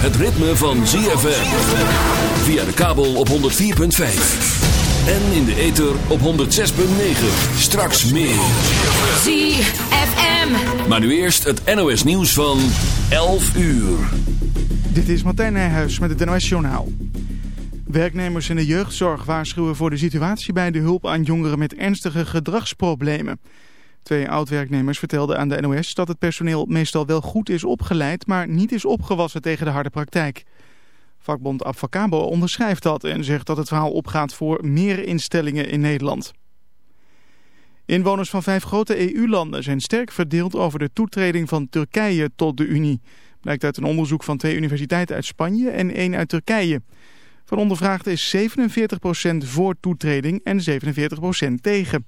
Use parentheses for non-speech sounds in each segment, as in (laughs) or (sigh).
Het ritme van ZFM. Via de kabel op 104.5. En in de ether op 106.9. Straks meer. ZFM. Maar nu eerst het NOS nieuws van 11 uur. Dit is Martijn Nijhuis met het NOS Journaal. Werknemers in de jeugdzorg waarschuwen voor de situatie bij de hulp aan jongeren met ernstige gedragsproblemen. Twee oud-werknemers vertelden aan de NOS dat het personeel meestal wel goed is opgeleid, maar niet is opgewassen tegen de harde praktijk. Vakbond Abfacabo onderschrijft dat en zegt dat het verhaal opgaat voor meer instellingen in Nederland. Inwoners van vijf grote EU-landen zijn sterk verdeeld over de toetreding van Turkije tot de Unie. Blijkt uit een onderzoek van twee universiteiten uit Spanje en één uit Turkije. Van ondervraagden is 47% voor toetreding en 47% tegen.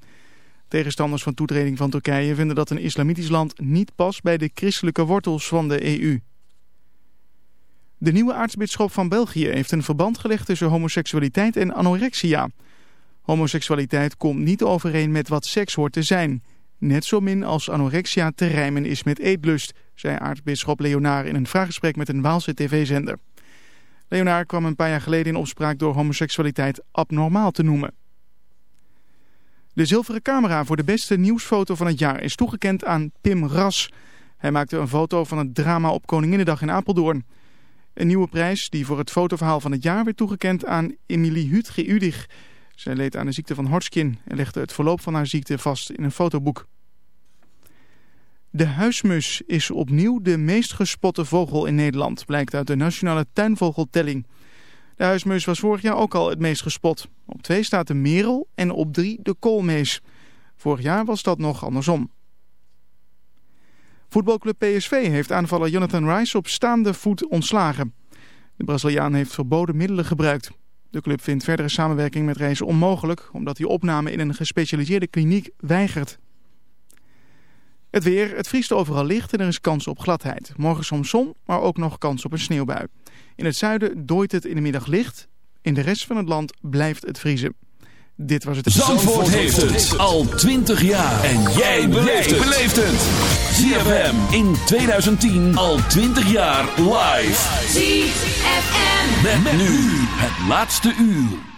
Tegenstanders van toetreding van Turkije vinden dat een islamitisch land niet past bij de christelijke wortels van de EU. De nieuwe aartsbisschop van België heeft een verband gelegd tussen homoseksualiteit en anorexia. Homoseksualiteit komt niet overeen met wat seks hoort te zijn. Net zo min als anorexia te rijmen is met eetlust, zei aartsbisschop Leonaar in een vraaggesprek met een Waalse tv-zender. Leonaar kwam een paar jaar geleden in opspraak door homoseksualiteit abnormaal te noemen. De zilveren camera voor de beste nieuwsfoto van het jaar is toegekend aan Pim Ras. Hij maakte een foto van het drama op Koninginnedag in Apeldoorn. Een nieuwe prijs die voor het fotoverhaal van het jaar werd toegekend aan Emilie Hutge Udig. Zij leed aan de ziekte van Hodgkin en legde het verloop van haar ziekte vast in een fotoboek. De huismus is opnieuw de meest gespotte vogel in Nederland, blijkt uit de Nationale Tuinvogeltelling. De huismus was vorig jaar ook al het meest gespot. Op twee staat de merel en op drie de koolmees. Vorig jaar was dat nog andersom. Voetbalclub PSV heeft aanvaller Jonathan Rice op staande voet ontslagen. De Braziliaan heeft verboden middelen gebruikt. De club vindt verdere samenwerking met Rice onmogelijk... omdat hij opname in een gespecialiseerde kliniek weigert. Het weer, het vriest overal licht en er is kans op gladheid. Morgen soms zon, maar ook nog kans op een sneeuwbui. In het zuiden dooit het in de middag licht. In de rest van het land blijft het vriezen. Dit was het... Zandvoort, heeft het al 20 jaar. En jij beleeft het. ZFM in 2010 al 20 jaar live. ZFM. Met, nu het laatste uur.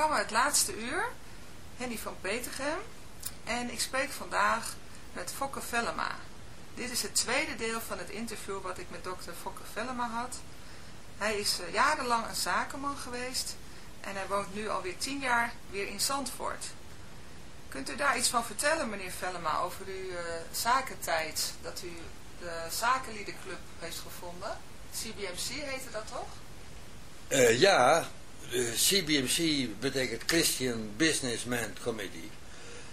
Programma Het Laatste Uur. Henny van Petergem. En ik spreek vandaag met Fokke Vellema. Dit is het tweede deel van het interview wat ik met dokter Fokke Vellema had. Hij is uh, jarenlang een zakenman geweest en hij woont nu alweer tien jaar weer in Zandvoort. Kunt u daar iets van vertellen, meneer Vellema, over uw uh, zakentijd, dat u de Zakenliedenclub heeft gevonden? CBMC heette dat toch? Uh, ja, CBMC betekent Christian Businessman Committee.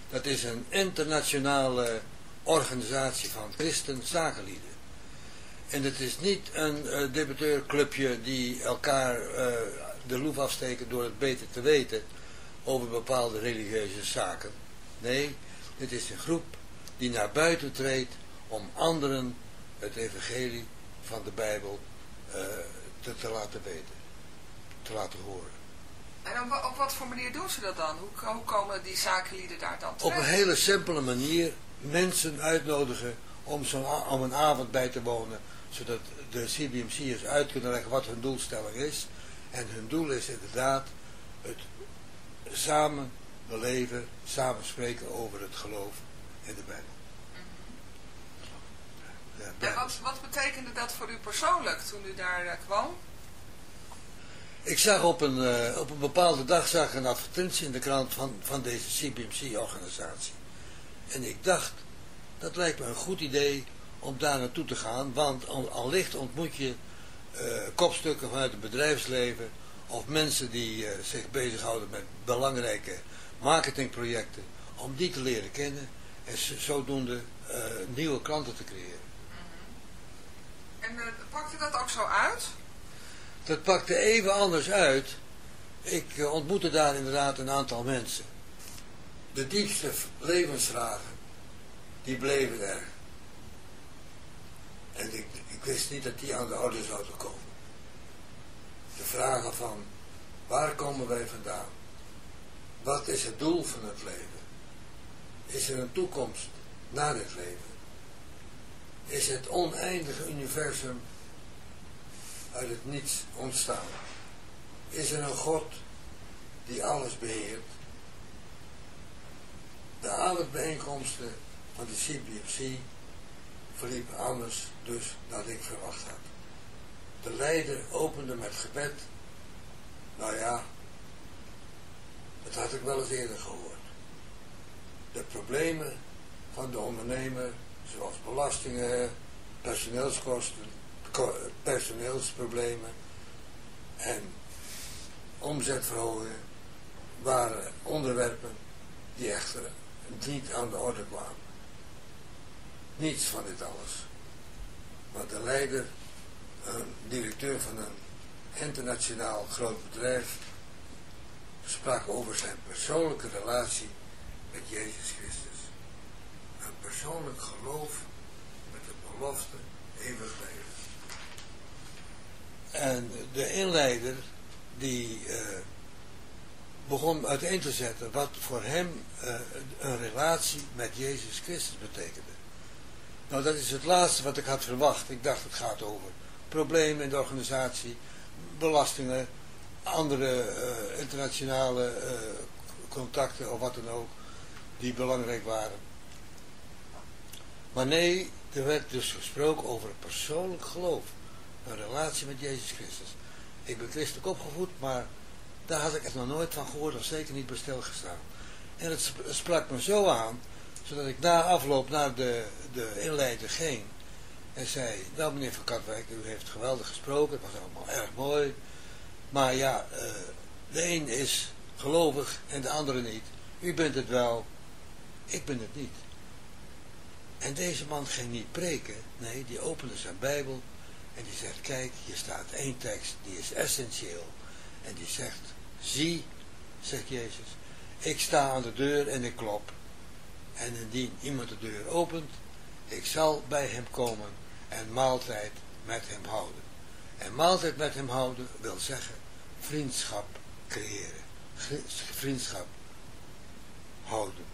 Dat is een internationale organisatie van christen zakenlieden. En het is niet een uh, debatteurclubje die elkaar uh, de loef afsteken door het beter te weten over bepaalde religieuze zaken. Nee, dit is een groep die naar buiten treedt om anderen het evangelie van de Bijbel te laten weten, te laten horen. En op, op, wat voor manier doen ze dat dan? Hoe, hoe komen die zakenlieden daar dan terecht? Op een hele simpele manier mensen uitnodigen om, zo om een avond bij te wonen, zodat de CBMC'ers uit kunnen leggen wat hun doelstelling is. En hun doel is inderdaad het samen beleven, samen spreken over het geloof in de Bijbel. Ja, wat, wat, betekende dat voor u persoonlijk toen u daar uh, kwam? Ik zag op een, uh, op een bepaalde dag zag een advertentie in de krant van, van deze CBMC-organisatie. En ik dacht, dat lijkt me een goed idee om daar naartoe te gaan, want al, allicht ontmoet je uh, kopstukken vanuit het bedrijfsleven of mensen die uh, zich bezighouden met belangrijke marketingprojecten, om die te leren kennen en zodoende nieuwe klanten te creëren. En pakte dat ook zo uit? Dat pakte even anders uit. Ik ontmoette daar inderdaad een aantal mensen. De diepste levensvragen, die bleven er. En ik, ik wist niet dat die aan de orde zouden komen. De vragen van, waar komen wij vandaan? Wat is het doel van het leven? Is er een toekomst na dit leven? Is het oneindige universum uit het niets ontstaan? Is er een God die alles beheert? De avondbijeenkomsten van de CBFC verliepen anders dus dan ik verwacht had. De leider opende met gebed. Nou ja, dat had ik wel eens eerder gehoord. De problemen van de ondernemer, zoals belastingen, personeelskosten, personeelsproblemen en omzetverhoging, waren onderwerpen die echter niet aan de orde kwamen. Niets van dit alles. Maar de leider, een directeur van een internationaal groot bedrijf, sprak over zijn persoonlijke relatie met Jezus Christus. Een persoonlijk geloof met de belofte eeuwig. En de inleider, die uh, begon uiteen te zetten wat voor hem uh, een relatie met Jezus Christus betekende. Nou, dat is het laatste wat ik had verwacht. Ik dacht het gaat over problemen in de organisatie, belastingen, andere uh, internationale contacten of wat dan ook, die belangrijk waren. Maar nee, er werd dus gesproken over persoonlijk geloof, een relatie met Jezus Christus. Ik ben christelijk opgevoed, maar daar had ik echt nog nooit van gehoord of zeker niet bij stilgestaan. En het sprak me zo aan, zodat ik na afloop naar de, de inleider ging en zei, nou meneer Van Katwijk, u heeft geweldig gesproken, het was allemaal erg mooi, maar ja, uh, de een is gelovig en de andere niet. U bent het wel, ik ben het niet. En deze man ging niet preken, nee, die opende zijn Bijbel en die zegt, kijk, hier staat één tekst, die is essentieel. En die zegt, zie, zegt Jezus, ik sta aan de deur en ik klop. En indien iemand de deur opent, ik zal bij hem komen en maaltijd met hem houden. En maaltijd met hem houden wil zeggen vriendschap creëren. Vriendschap houden.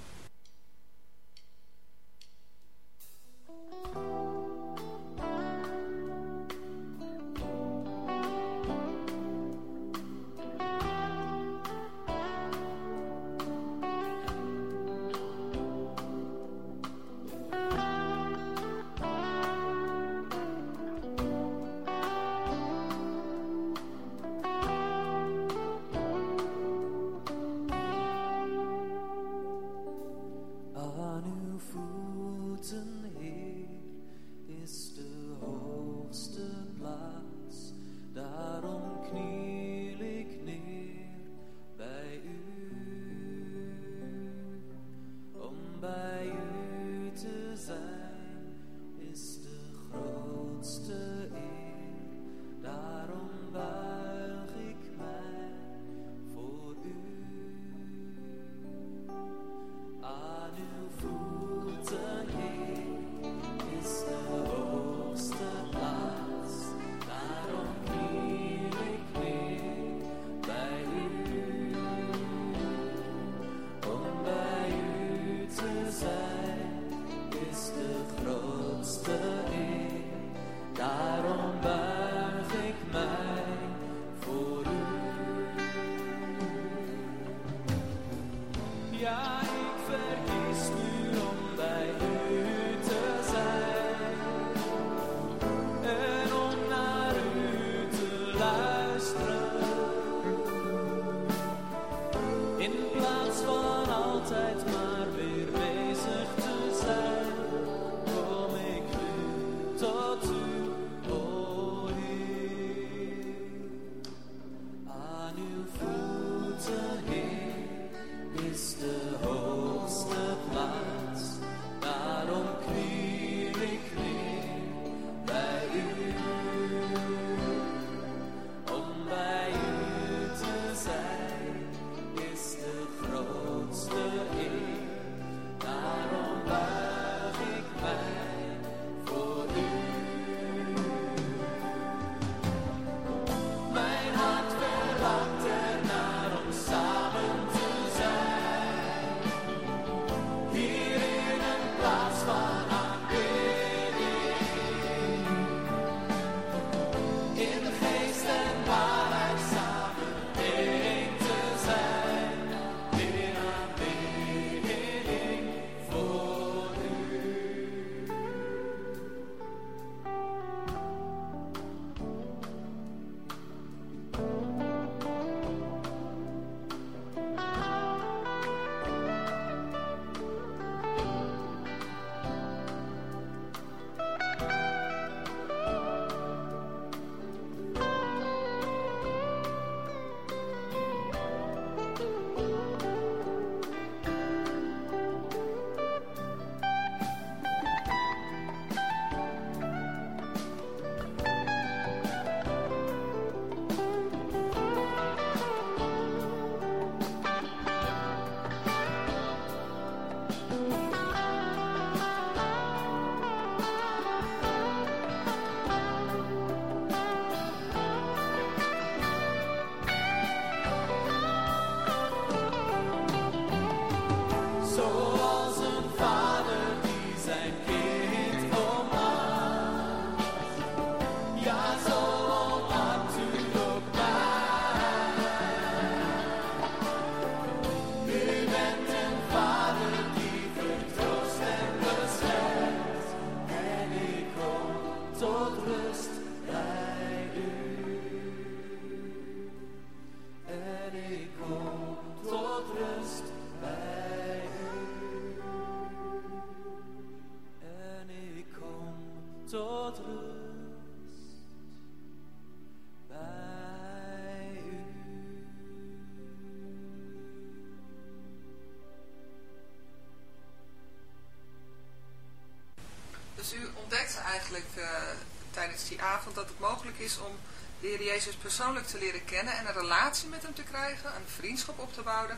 Is om de Heer Jezus persoonlijk te leren kennen en een relatie met hem te krijgen, een vriendschap op te bouwen.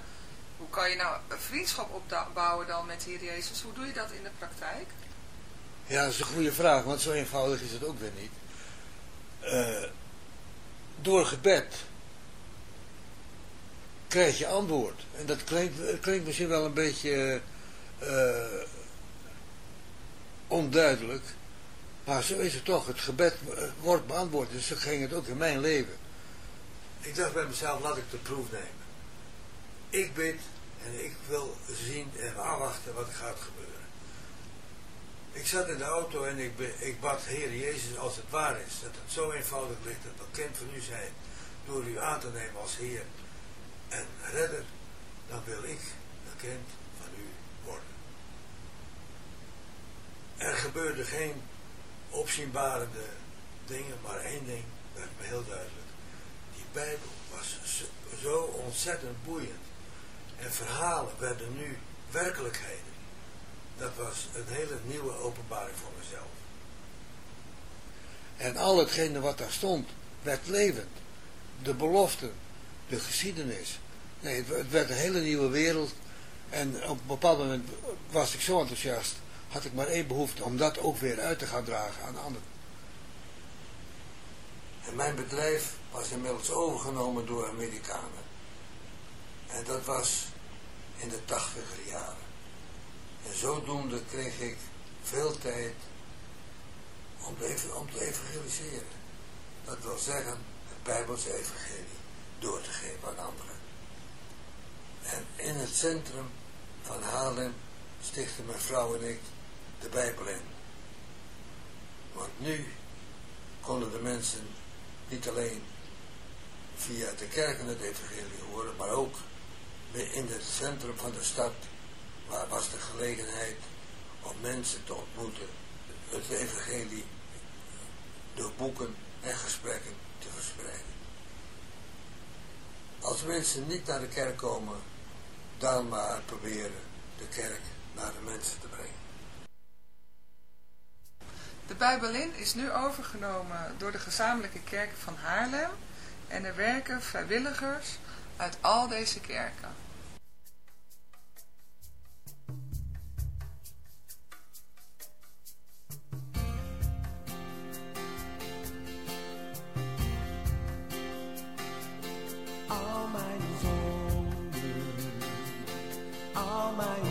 Hoe kan je nou een vriendschap opbouwen dan met de Heer Jezus? Hoe doe je dat in de praktijk? Ja, dat is een goede vraag, want zo eenvoudig is het ook weer niet. Uh, door gebed krijg je antwoord. En dat klinkt, klinkt misschien wel een beetje uh, onduidelijk. Maar zo is het toch, het gebed eh, wordt beantwoord, dus zo ging het ook in mijn leven. Ik dacht bij mezelf, laat ik de proef nemen. Ik bid en ik wil zien en afwachten wat gaat gebeuren. Ik zat in de auto en ik, ik bad Heer Jezus als het waar is, dat het zo eenvoudig ligt dat kind van u zijn, door u aan te nemen als Heer en redder, dan wil ik bekend van u worden. Er gebeurde geen opzienbarende dingen, maar één ding werd me heel duidelijk. Die Bijbel was zo ontzettend boeiend. En verhalen werden nu werkelijkheden. Dat was een hele nieuwe openbaring voor mezelf. En al hetgene wat daar stond, werd levend. De beloften, de geschiedenis. Nee, het werd een hele nieuwe wereld. En op een bepaald moment was ik zo enthousiast had ik maar één behoefte, om dat ook weer uit te gaan dragen aan anderen. En mijn bedrijf was inmiddels overgenomen door Amerikanen. En dat was in de tachtiger jaren. En zodoende kreeg ik veel tijd om te, om te evangeliseren. Dat wil zeggen, het Bijbelse evangelie door te geven aan anderen. En in het centrum van Haarlem stichten mijn vrouw en ik de Bijbel in. Want nu konden de mensen niet alleen via de kerken het evangelie horen, maar ook in het centrum van de stad, waar was de gelegenheid om mensen te ontmoeten, het evangelie door boeken en gesprekken te verspreiden. Als mensen niet naar de kerk komen, dan maar proberen de kerk naar de mensen te brengen. De Bijbelin is nu overgenomen door de gezamenlijke kerken van Haarlem en er werken vrijwilligers uit al deze kerken. all mine is all mine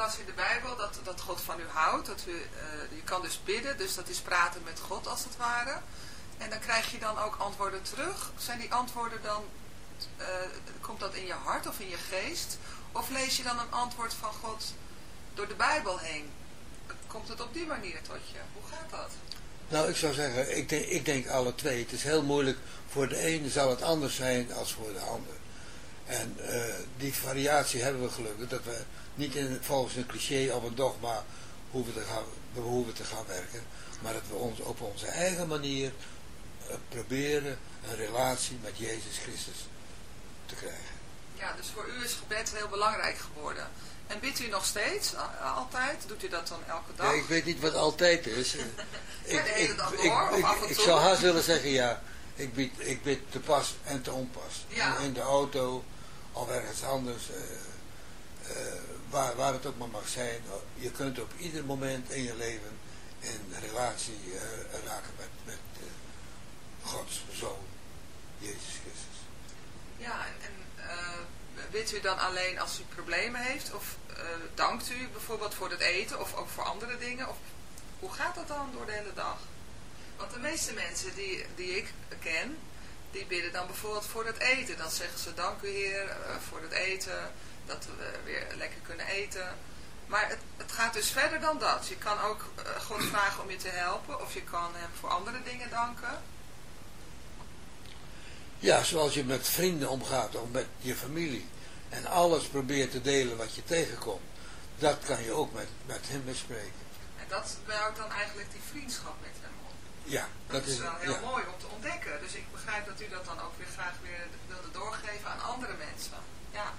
las in de Bijbel dat, dat God van u houdt. Dat u, uh, je kan dus bidden, dus dat is praten met God als het ware. En dan krijg je dan ook antwoorden terug. Zijn die antwoorden dan, uh, komt dat in je hart of in je geest? Of lees je dan een antwoord van God door de Bijbel heen? Komt het op die manier tot je? Hoe gaat dat? Nou, ik zou zeggen, ik denk, ik denk alle twee. Het is heel moeilijk. Voor de ene zal het anders zijn als voor de ander. En uh, die variatie hebben we gelukkig. Dat we niet in, volgens een cliché of een dogma hoeven te gaan, hoeven te gaan werken. Maar dat we ons op onze eigen manier uh, proberen een relatie met Jezus Christus te krijgen. Ja, dus voor u is gebed heel belangrijk geworden. En bidt u nog steeds, altijd? Doet u dat dan elke dag? Ja, ik weet niet wat altijd is. (laughs) ja, de hele dag ik, door, ik, of af en toe? Ik zou haast willen zeggen, ja, ik bid, ik bid te pas en te onpas. Ja. In, de auto of ergens anders, uh, uh, waar, waar het ook maar mag zijn. Je kunt op ieder moment in je leven in relatie uh, raken met, met Gods Zoon, Jezus Christus. Ja, en bidt u dan alleen als u problemen heeft? Of dankt u bijvoorbeeld voor het eten of ook voor andere dingen? Of hoe gaat dat dan door de hele dag? Want de meeste mensen die, die ik ken, die bidden dan bijvoorbeeld voor het eten. Dan zeggen ze dank u Heer uh, voor het eten, dat we weer lekker kunnen eten. Maar het, het gaat dus verder dan dat. Je kan ook uh, God (clears throat) vragen om je te helpen of je kan hem voor andere dingen danken. Ja, zoals je met vrienden omgaat of met je familie en alles probeert te delen wat je tegenkomt. Dat kan je ook met, met hem bespreken. En dat bouwt dan eigenlijk die vriendschap met hem op. Ja, dat, dat is, wel heel ja. mooi om te ontdekken. Dus ik begrijp dat u dat dan ook weer graag weer wilde doorgeven aan andere mensen. Ja.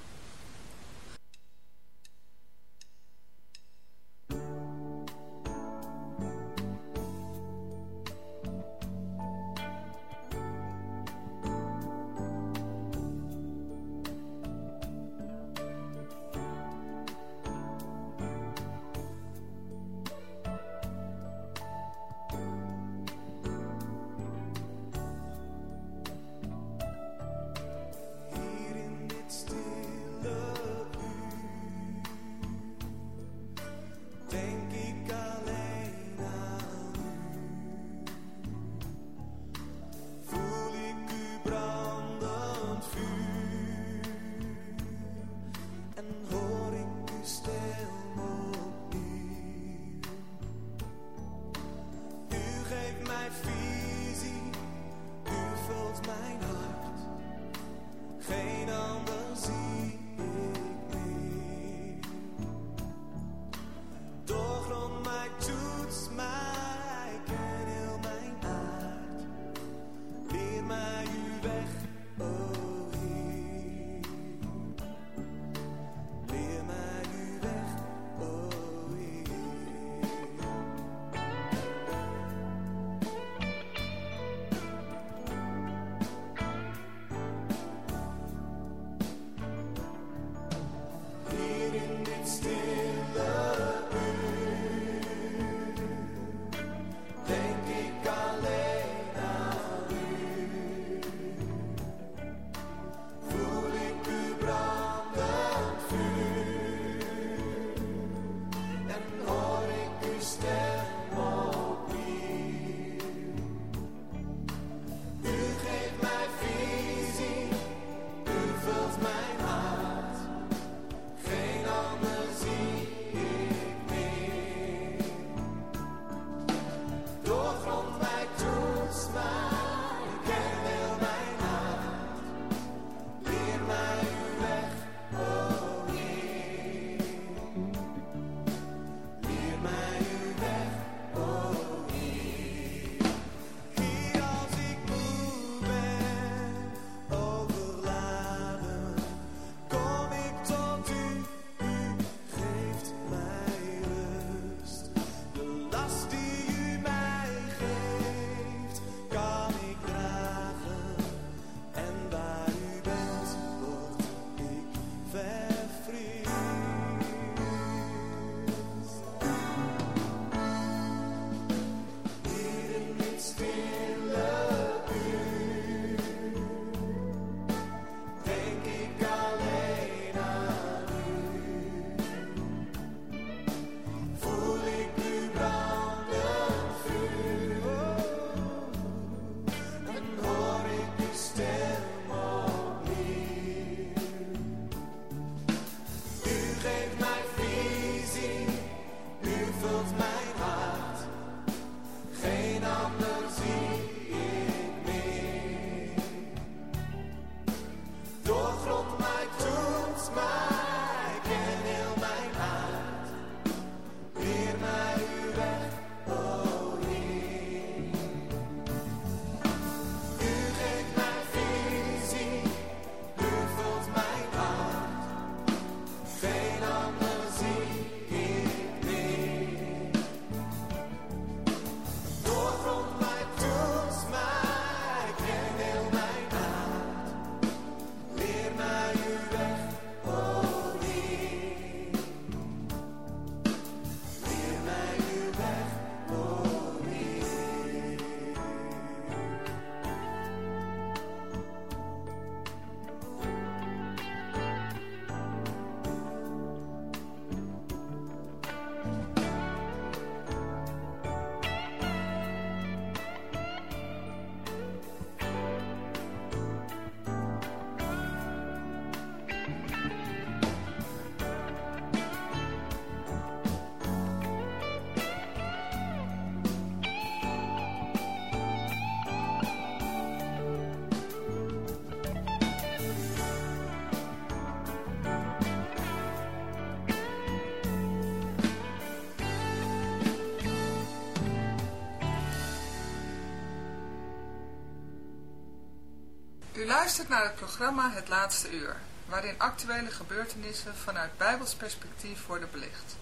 Luistert naar het programma Het Laatste Uur, waarin actuele gebeurtenissen vanuit Bijbels perspectief worden belicht.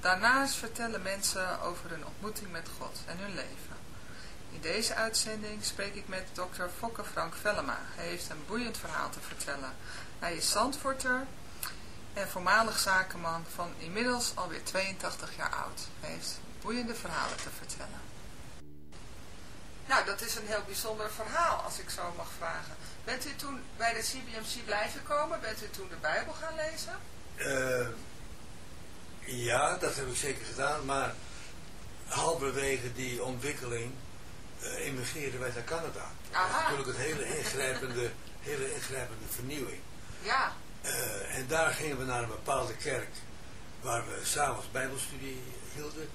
Daarnaast vertellen mensen over hun ontmoeting met God en hun leven. In deze uitzending spreek ik met dokter Fokke Frank Vellema. Hij heeft een boeiend verhaal te vertellen. Hij is Zandvoorter en voormalig zakenman van inmiddels alweer 82 jaar oud. Hij heeft boeiende verhalen te vertellen. Dat is een heel bijzonder verhaal, als ik zo mag vragen. Bent u toen bij de CBMC blijven komen? Bent u toen de Bijbel gaan lezen? Uh, ja, dat heb ik zeker gedaan, maar halverwege die ontwikkeling uh, emigreerden wij naar Canada. Aha. Dat is natuurlijk een hele (laughs) ingrijpende, hele ingrijpende vernieuwing. Ja. Uh, en daar gingen we naar een bepaalde kerk waar we s'avonds bijbelstudie hielden.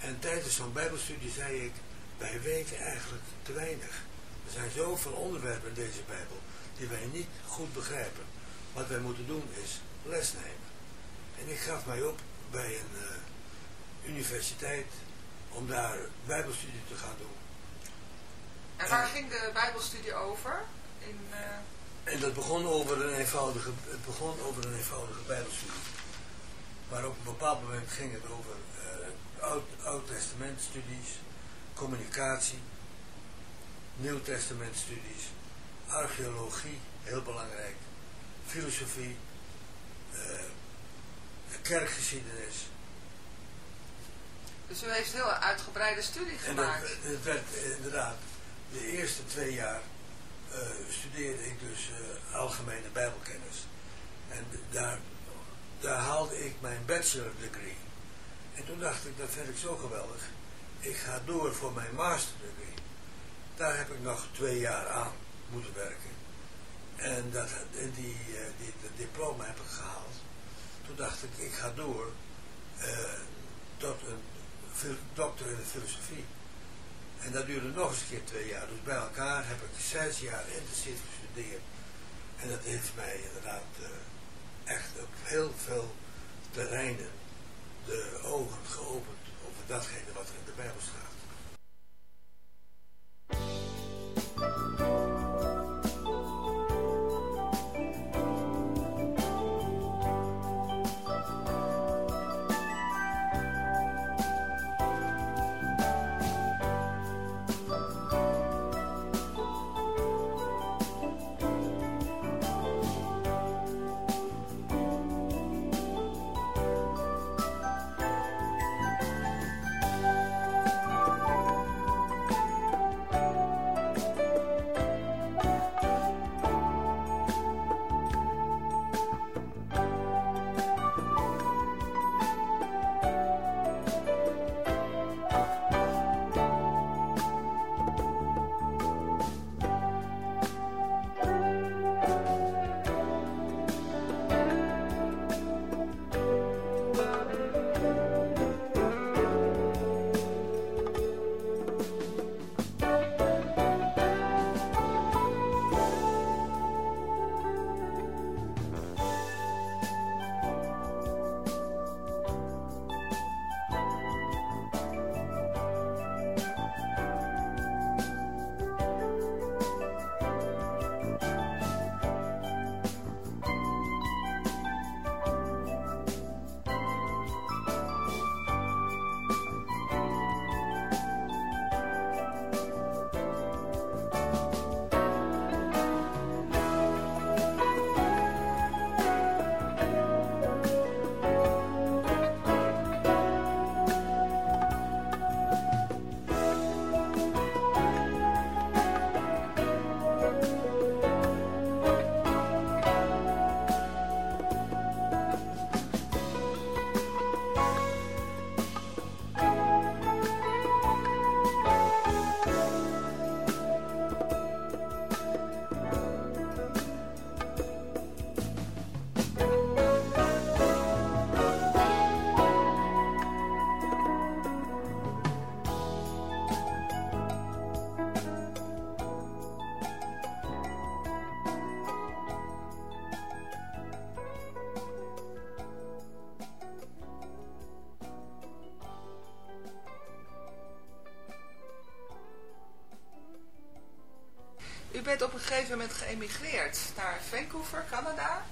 En tijdens zo'n bijbelstudie zei ik, wij weten eigenlijk te weinig. Er zijn zoveel onderwerpen in deze Bijbel die wij niet goed begrijpen. Wat wij moeten doen is les nemen. En ik gaf mij op bij een uh, universiteit om daar bijbelstudie te gaan doen. En waar en, ging de bijbelstudie over? In, uh... En dat begon over een eenvoudige, het begon over een eenvoudige bijbelstudie. Maar op een bepaald moment ging het over uh, oud, studies, communicatie, Nieuw Testament studies, archeologie, heel belangrijk, filosofie, uh, kerkgeschiedenis. Dus u heeft heel uitgebreide studie gemaakt. En dat, dat werd inderdaad, de eerste twee jaar uh, studeerde ik dus uh, algemene bijbelkennis. En daar, daar haalde ik mijn bachelor degree. En toen dacht ik, dat vind ik zo geweldig. Ik ga door voor mijn master degree. Daar heb ik nog twee jaar aan moeten werken. En dat, die, uh, die, dat diploma heb ik gehaald. Toen dacht ik, ik ga door uh, tot een dokter in de filosofie. En dat duurde nog eens een keer twee jaar. Dus bij elkaar heb ik zes jaar intensief gestudeerd. En dat heeft mij inderdaad uh, echt op heel veel terreinen de ogen geopend datgene wat er in de Bijbel staat. Bent op een gegeven moment geëmigreerd naar Vancouver, Canada.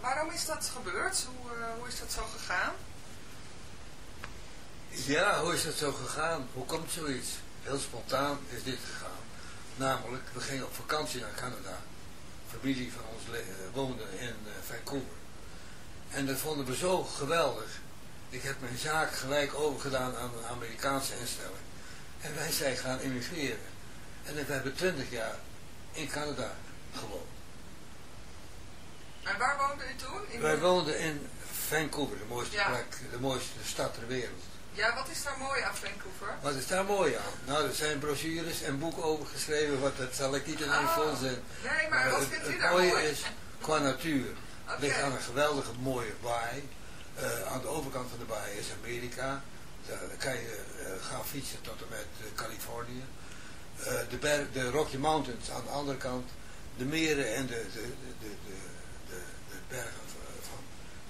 waarom is dat gebeurd? Hoe, hoe is dat zo gegaan? Ja, hoe is dat zo gegaan? Hoe komt zoiets? Heel spontaan is dit gegaan. Namelijk, we gingen op vakantie naar Canada. Familie van ons woonde in Vancouver. En dat vonden we zo geweldig. Ik heb mijn zaak gelijk overgedaan aan een Amerikaanse instelling. En wij zijn gaan immigreren. En we hebben twintig jaar in Canada gewoond. En waar woonde u toen? In wij woonden in Vancouver, de mooiste plek, de mooiste stad ter wereld. Ja, wat is daar mooi aan Vancouver? Wat is daar mooi aan? Nou, er zijn brochures en boeken over geschreven, wat, dat zal ik niet in één oh. volzin. Nee, maar, wat vindt u het daar mooie mooi? is, qua natuur, (laughs) het ligt aan een geweldige mooie baai. Uh, aan de overkant van de baai is Amerika. Daar kan je uh, gaan fietsen tot en met uh, Californië. De, berg, de Rocky Mountains aan de andere kant. De meren en de, de, de, de, de, de bergen van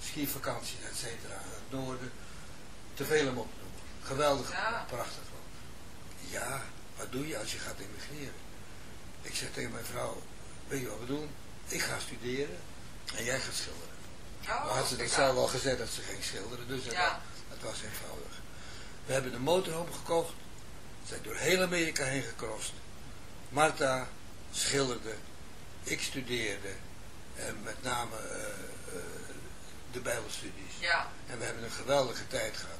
skivakanties, et cetera, het noorden. Te veel om op te noemen. Geweldig, prachtig land. Ja, wat doe je als je gaat immigreren? Ik zeg tegen mijn vrouw, weet je wat we doen? Ik ga studeren en jij gaat schilderen. Oh, maar had ze dat zelf al gezegd dat ze ging schilderen, dus dat, was eenvoudig. We hebben een motorhome gekocht, zijn door heel Amerika heen gekrost. Marta schilderde, ik studeerde, en met name uh, uh, de bijbelstudies. Ja. En we hebben een geweldige tijd gehad.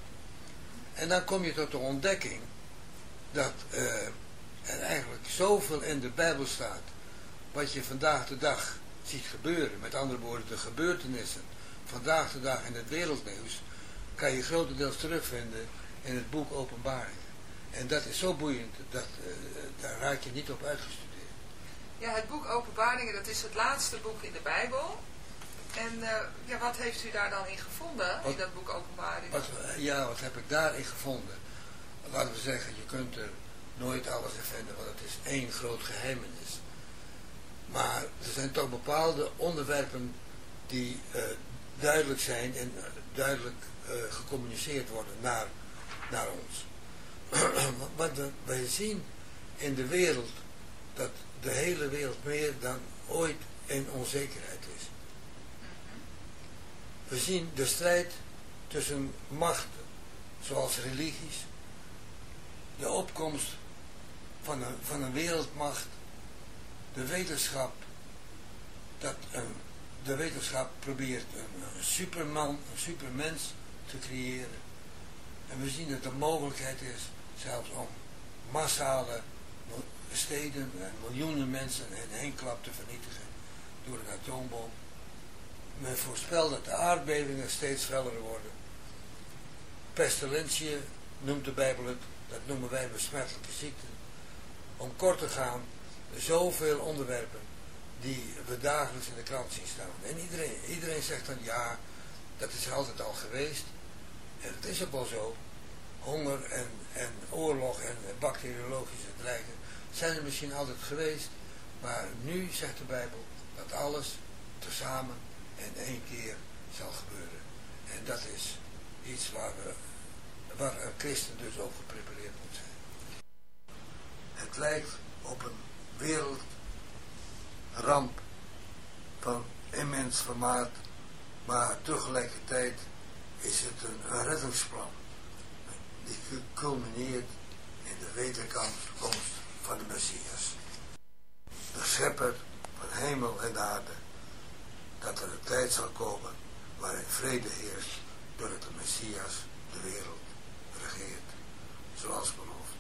En dan kom je tot de ontdekking dat uh, er eigenlijk zoveel in de Bijbel staat, wat je vandaag de dag ziet gebeuren. Met andere woorden, de gebeurtenissen vandaag de dag in het wereldnieuws kan je grotendeels terugvinden in het boek Openbaring. En dat is zo boeiend, dat, uh, daar raak je niet op uitgestudeerd. Ja, het boek Openbaringen, dat is het laatste boek in de Bijbel. En uh, ja, wat heeft u daar dan in gevonden, wat, in dat boek Openbaringen? Wat, ja, wat heb ik daarin gevonden? Laten we zeggen, je kunt er nooit alles in vinden, want het is één groot geheimenis. Maar er zijn toch bepaalde onderwerpen die uh, duidelijk zijn en duidelijk gecommuniceerd worden naar, naar ons. (clears throat) Want we, wij zien in de wereld dat de hele wereld meer dan ooit in onzekerheid is. We zien de strijd tussen machten, zoals religies, de opkomst van een, van een wereldmacht, de wetenschap, dat de wetenschap probeert een, een, superman, een supermens te creëren. En we zien dat er mogelijkheid is, zelfs om massale steden en miljoenen mensen in één klap te vernietigen door een atoombom. Men voorspelt dat de aardbevingen steeds feller worden. Pestilentië noemt de Bijbel het, dat noemen wij besmettelijke ziekten. Om kort te gaan, zoveel onderwerpen die we dagelijks in de krant zien staan. En iedereen, iedereen zegt dan, ja, dat is altijd al geweest. En het is ook wel zo. Honger en, en oorlog en bacteriologische dreigen zijn er misschien altijd geweest. Maar nu zegt de Bijbel dat alles tezamen in één keer zal gebeuren. En dat is iets waar, we, waar een christen dus op geprepareerd moet zijn. Het lijkt op een wereld ramp van immens formaat, maar tegelijkertijd is het een reddingsplan die culmineert in de wederkomst van de Messias. De schepper van hemel en aarde, dat er een tijd zal komen waarin vrede heerst doordat de Messias de wereld regeert, zoals beloofd.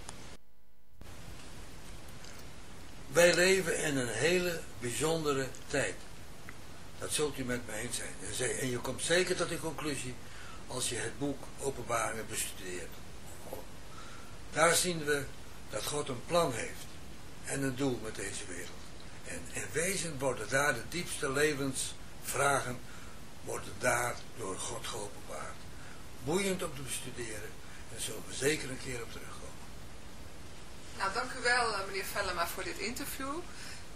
Wij leven in een hele bijzondere tijd. Dat zult u met me eens zijn. En je komt zeker tot die conclusie als je het boek Openbaringen bestudeert. Daar zien we dat God een plan heeft en een doel met deze wereld. En in wezen worden daar de diepste levensvragen worden daar door God geopenbaard. Boeiend om te bestuderen en zullen we zeker een keer op terugkomen. Nou, dank u wel eh, meneer Vellema voor dit interview.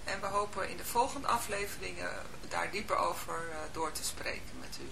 En we hopen in de volgende afleveringen daar dieper over uh, door te spreken met u.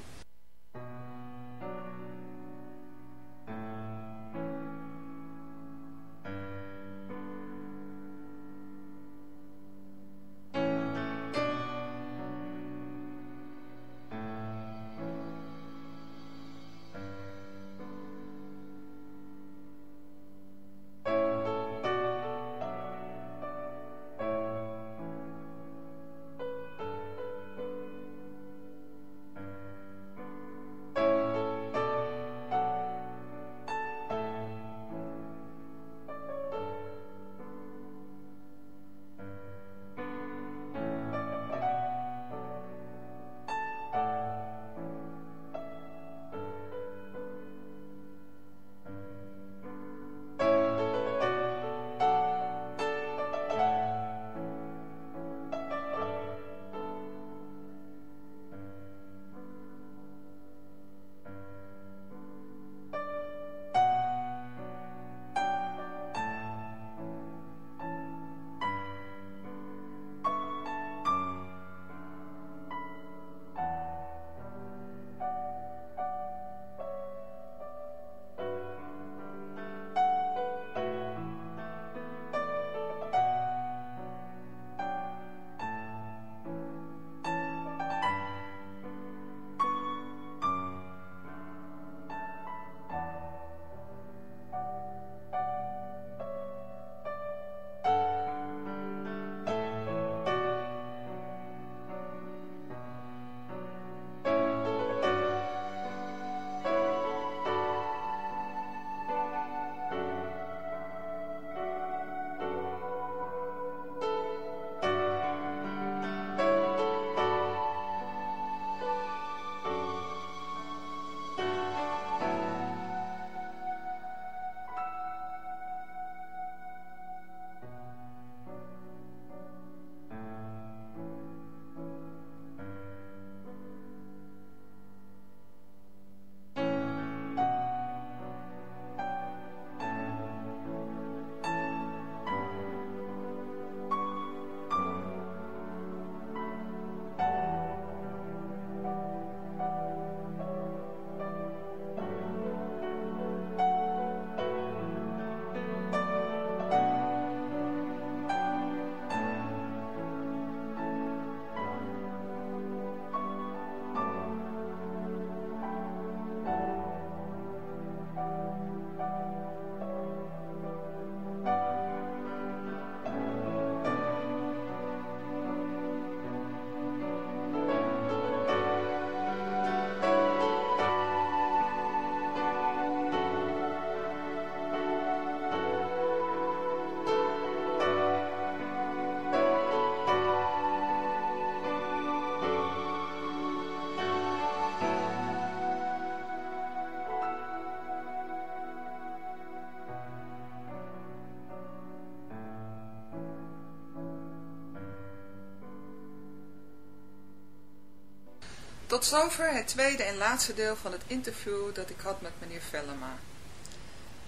Tot zover het tweede en laatste deel van het interview dat ik had met meneer Vellema.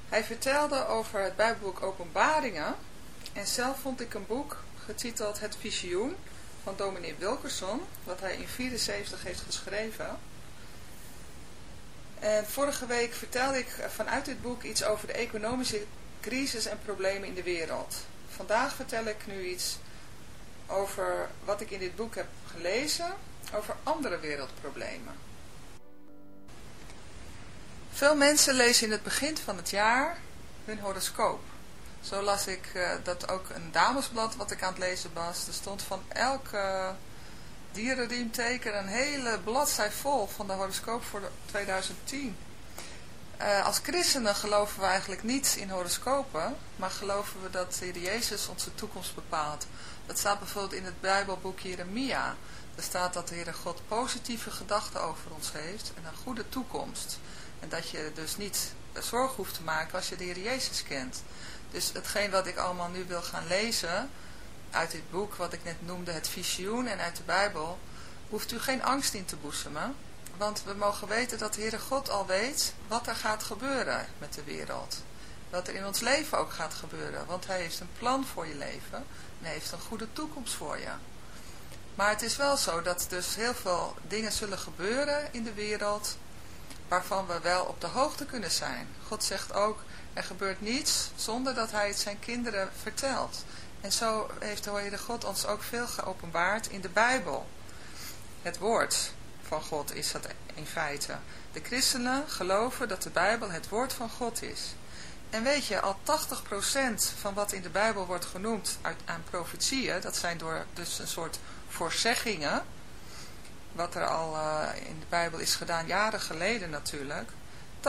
Hij vertelde over het Bijbelboek Openbaringen en zelf vond ik een boek getiteld Het Visioen van dominee Wilkerson, wat hij in 74 heeft geschreven. En vorige week vertelde ik vanuit dit boek iets over de economische crisis en problemen in de wereld. Vandaag vertel ik nu iets over wat ik in dit boek heb gelezen over andere wereldproblemen. Veel mensen lezen in het begin van het jaar hun horoscoop. Zo las ik uh, dat ook een damesblad wat ik aan het lezen was. Er stond van elk uh, dierenriemteken een hele bladzij vol van de horoscoop voor 2010. Uh, eh, als christenen geloven we eigenlijk niet in horoscopen, maar geloven we dat de Jezus onze toekomst bepaalt. Dat staat bijvoorbeeld in het Bijbelboek Jeremia. Er staat dat de Heere God positieve gedachten over ons heeft en een goede toekomst. En dat je dus niet zorg hoeft te maken als je de Heer Jezus kent. Dus hetgeen wat ik allemaal nu wil gaan lezen uit dit boek wat ik net noemde, het visioen en uit de Bijbel, hoeft u geen angst in te boezemen. Want we mogen weten dat de Heere God al weet wat er gaat gebeuren met de wereld. Wat er in ons leven ook gaat gebeuren. Want hij heeft een plan voor je leven en hij heeft een goede toekomst voor je. Maar het is wel zo dat dus heel veel dingen zullen gebeuren in de wereld waarvan we wel op de hoogte kunnen zijn. God zegt ook, er gebeurt niets zonder dat hij het zijn kinderen vertelt. En zo heeft de Heere God ons ook veel geopenbaard in de Bijbel. Het woord van God is dat in feite. De christenen geloven dat de Bijbel het woord van God is. En weet je, al 80% van wat in de Bijbel wordt genoemd uit, aan profetieën, dat zijn door dus een soort voorzeggingen, wat er al uh, in de Bijbel is gedaan, jaren geleden natuurlijk. 80%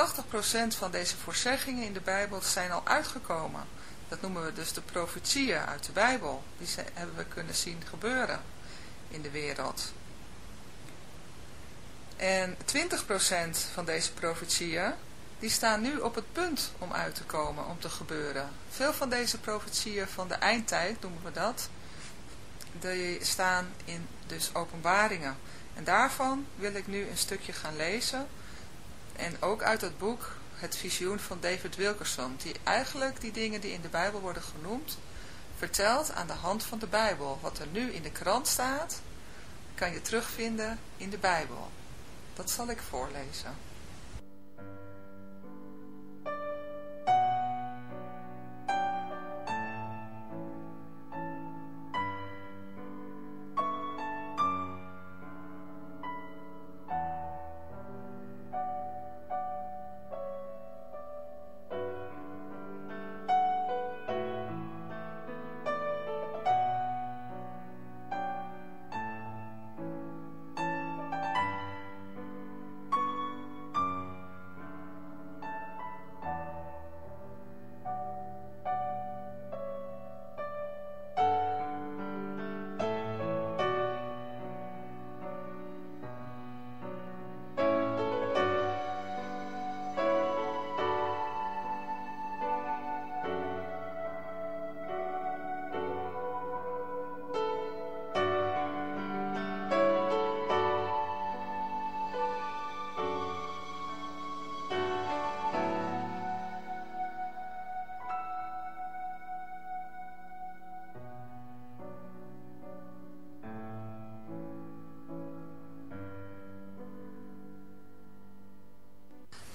van deze voorzeggingen in de Bijbel zijn al uitgekomen. Dat noemen we dus de profetieën uit de Bijbel. Die hebben we kunnen zien gebeuren in de wereld. En 20% van deze profetieën, die staan nu op het punt om uit te komen, om te gebeuren. Veel van deze profetieën van de eindtijd, noemen we dat, die staan in dus openbaringen. En daarvan wil ik nu een stukje gaan lezen. En ook uit het boek Het Visioen van David Wilkerson. Die eigenlijk die dingen die in de Bijbel worden genoemd, vertelt aan de hand van de Bijbel. Wat er nu in de krant staat, kan je terugvinden in de Bijbel. Dat zal ik voorlezen.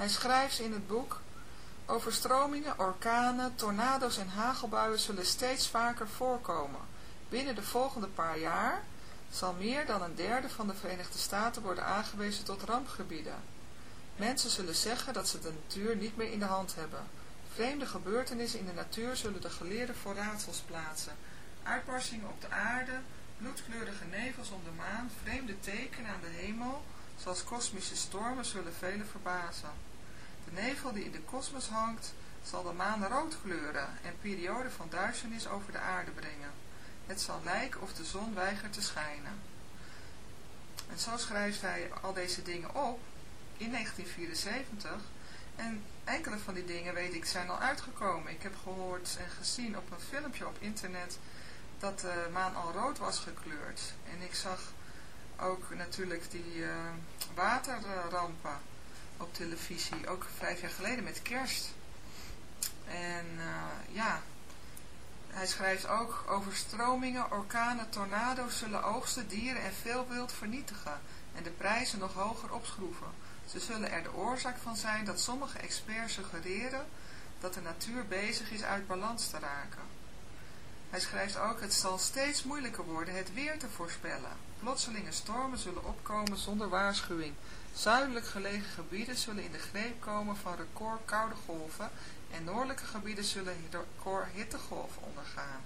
Hij schrijft in het boek, overstromingen, orkanen, tornado's en hagelbuien zullen steeds vaker voorkomen. Binnen de volgende paar jaar zal meer dan een derde van de Verenigde Staten worden aangewezen tot rampgebieden. Mensen zullen zeggen dat ze de natuur niet meer in de hand hebben. Vreemde gebeurtenissen in de natuur zullen de geleerden voor raadsels plaatsen. Uitbarstingen op de aarde, bloedkleurige nevels om de maan, vreemde tekenen aan de hemel, zoals kosmische stormen, zullen velen verbazen. De nevel die in de kosmos hangt, zal de maan rood kleuren en perioden van duisternis over de aarde brengen. Het zal lijken of de zon weigert te schijnen. En zo schrijft hij al deze dingen op in 1974 en enkele van die dingen, weet ik, zijn al uitgekomen. Ik heb gehoord en gezien op een filmpje op internet dat de maan al rood was gekleurd. En ik zag ook natuurlijk die waterrampen op televisie. Ook vijf jaar geleden met kerst. En ja, hij schrijft ook overstromingen, orkanen, tornado's zullen oogsten, dieren en veel wild vernietigen en de prijzen nog hoger opschroeven. Ze zullen er de oorzaak van zijn dat sommige experts suggereren dat de natuur bezig is uit balans te raken. Hij schrijft ook, het zal steeds moeilijker worden het weer te voorspellen. Plotselinge stormen zullen opkomen zonder waarschuwing. Zuidelijk gelegen gebieden zullen in de greep komen van record koude golven en noordelijke gebieden zullen record hittegolven ondergaan.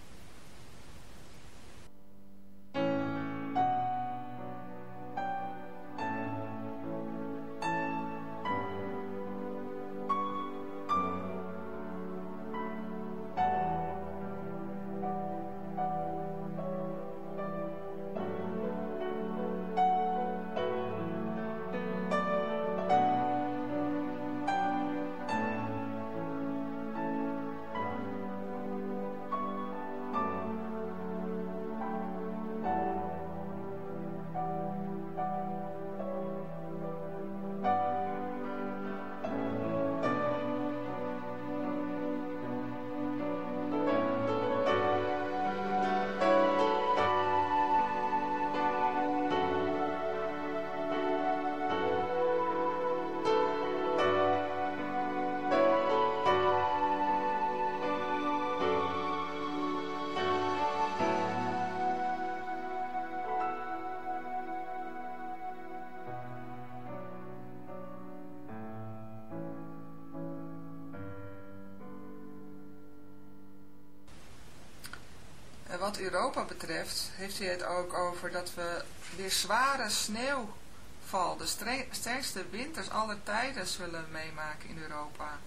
Wat Europa betreft, heeft hij het ook over dat we weer zware sneeuwval, de sterkste winters aller tijden zullen meemaken in Europa.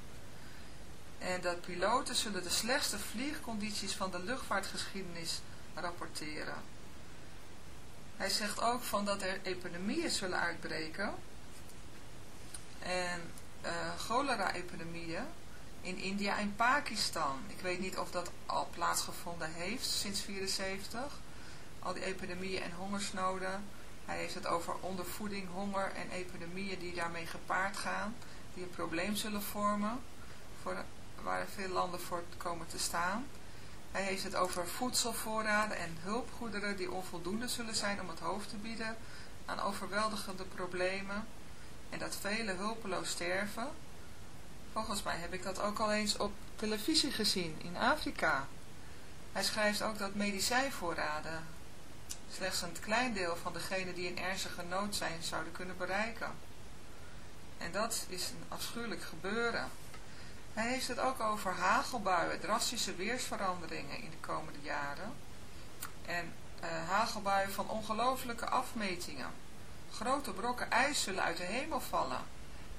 En dat piloten zullen de slechtste vliegcondities van de luchtvaartgeschiedenis rapporteren. Hij zegt ook van dat er epidemieën zullen uitbreken. En uh, cholera-epidemieën in India en Pakistan. Ik weet niet of dat al plaatsgevonden heeft sinds 1974. Al die epidemieën en hongersnoden. Hij heeft het over ondervoeding, honger en epidemieën die daarmee gepaard gaan. Die een probleem zullen vormen. Voor, waar veel landen voor komen te staan. Hij heeft het over voedselvoorraden en hulpgoederen die onvoldoende zullen zijn om het hoofd te bieden aan overweldigende problemen. En dat vele hulpeloos sterven Volgens mij heb ik dat ook al eens op televisie gezien in Afrika. Hij schrijft ook dat medicijnvoorraden slechts een klein deel van degenen die in ernstige nood zijn zouden kunnen bereiken. En dat is een afschuwelijk gebeuren. Hij heeft het ook over hagelbuien, drastische weersveranderingen in de komende jaren. En uh, hagelbuien van ongelooflijke afmetingen. Grote brokken ijs zullen uit de hemel vallen.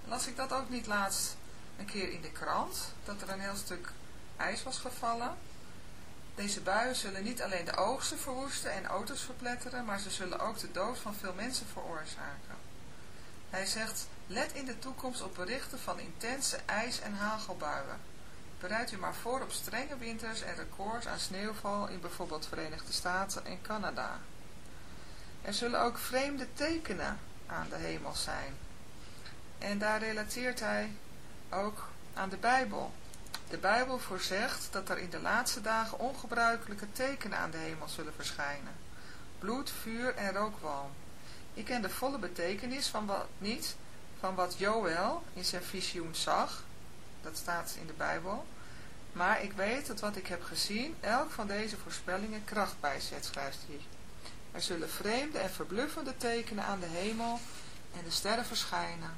las ik dat ook niet laatst een keer in de krant dat er een heel stuk ijs was gevallen. Deze buien zullen niet alleen de oogsten verwoesten en auto's verpletteren, maar ze zullen ook de dood van veel mensen veroorzaken. Hij zegt, let in de toekomst op berichten van intense ijs- en hagelbuien. Bereid u maar voor op strenge winters en records aan sneeuwval in bijvoorbeeld Verenigde Staten en Canada. Er zullen ook vreemde tekenen aan de hemel zijn. En daar relateert hij ook aan de Bijbel. De Bijbel voorzegt dat er in de laatste dagen ongebruikelijke tekenen aan de hemel zullen verschijnen. Bloed, vuur en rookwalm. Ik ken de volle betekenis van wat niet van wat Joël in zijn visioen zag. Dat staat in de Bijbel. Maar ik weet dat wat ik heb gezien, elk van deze voorspellingen kracht bijzet, schrijft hij. Er zullen vreemde en verbluffende tekenen aan de hemel en de sterren verschijnen.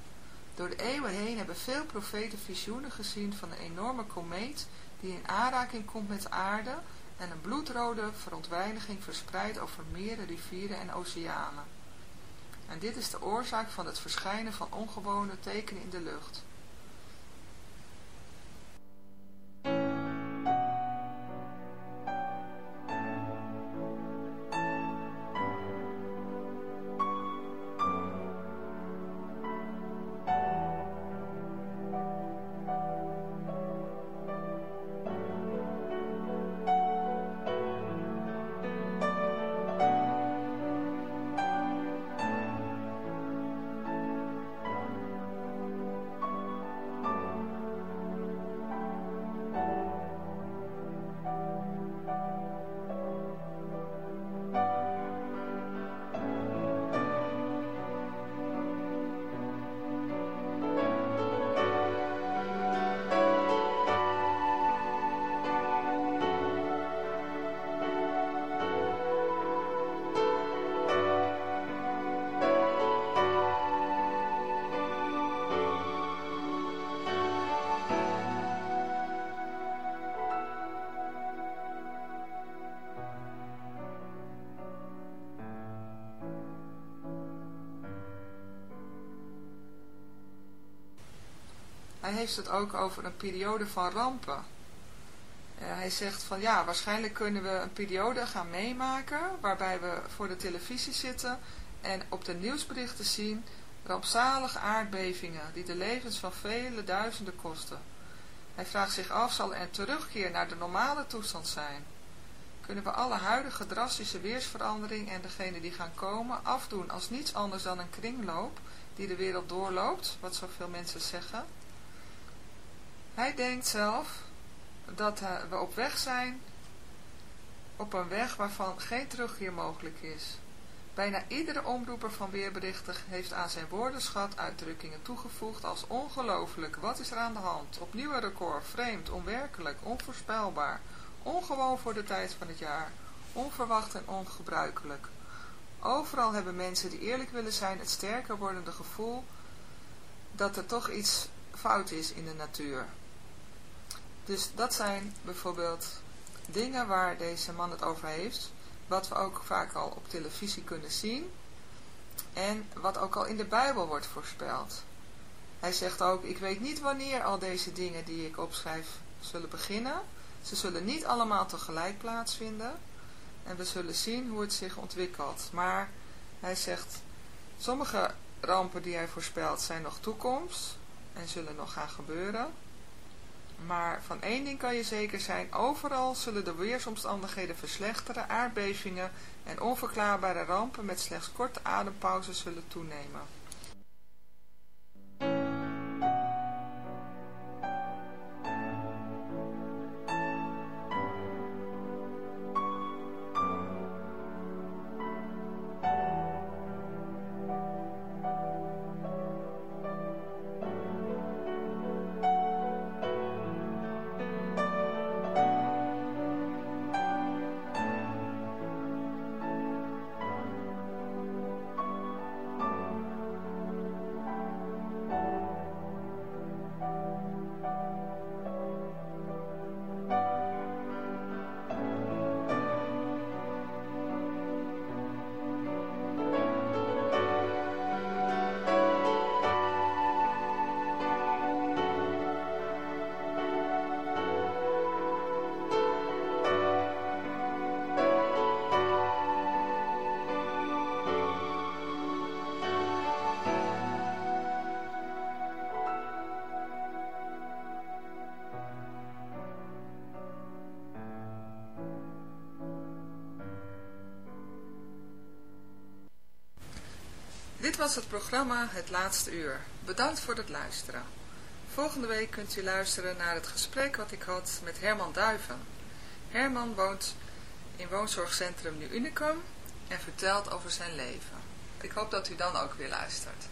Door de eeuwen heen hebben veel profeten visioenen gezien van een enorme komeet die in aanraking komt met de aarde en een bloedrode verontweiniging verspreidt over meren, rivieren en oceanen. En dit is de oorzaak van het verschijnen van ongewone tekenen in de lucht. Heeft het ook over een periode van rampen. Uh, hij zegt van ja, waarschijnlijk kunnen we een periode gaan meemaken waarbij we voor de televisie zitten en op de nieuwsberichten zien rampzalige aardbevingen die de levens van vele duizenden kosten. Hij vraagt zich af, zal er terugkeer naar de normale toestand zijn? Kunnen we alle huidige drastische weersverandering en degene die gaan komen afdoen als niets anders dan een kringloop die de wereld doorloopt, wat zoveel mensen zeggen? Hij denkt zelf dat we op weg zijn, op een weg waarvan geen terugkeer mogelijk is. Bijna iedere omroeper van weerberichten heeft aan zijn woordenschat uitdrukkingen toegevoegd als ongelooflijk, wat is er aan de hand, opnieuw een record, vreemd, onwerkelijk, onvoorspelbaar, ongewoon voor de tijd van het jaar, onverwacht en ongebruikelijk. Overal hebben mensen die eerlijk willen zijn het sterker wordende gevoel dat er toch iets fout is in de natuur. Dus dat zijn bijvoorbeeld dingen waar deze man het over heeft, wat we ook vaak al op televisie kunnen zien en wat ook al in de Bijbel wordt voorspeld. Hij zegt ook, ik weet niet wanneer al deze dingen die ik opschrijf zullen beginnen. Ze zullen niet allemaal tegelijk plaatsvinden en we zullen zien hoe het zich ontwikkelt. Maar hij zegt, sommige rampen die hij voorspelt zijn nog toekomst en zullen nog gaan gebeuren. Maar van één ding kan je zeker zijn, overal zullen de weersomstandigheden verslechteren, aardbevingen en onverklaarbare rampen met slechts korte adempauzes zullen toenemen. Was het programma Het Laatste Uur. Bedankt voor het luisteren. Volgende week kunt u luisteren naar het gesprek wat ik had met Herman Duiven. Herman woont in woonzorgcentrum Nu Unicum en vertelt over zijn leven. Ik hoop dat u dan ook weer luistert.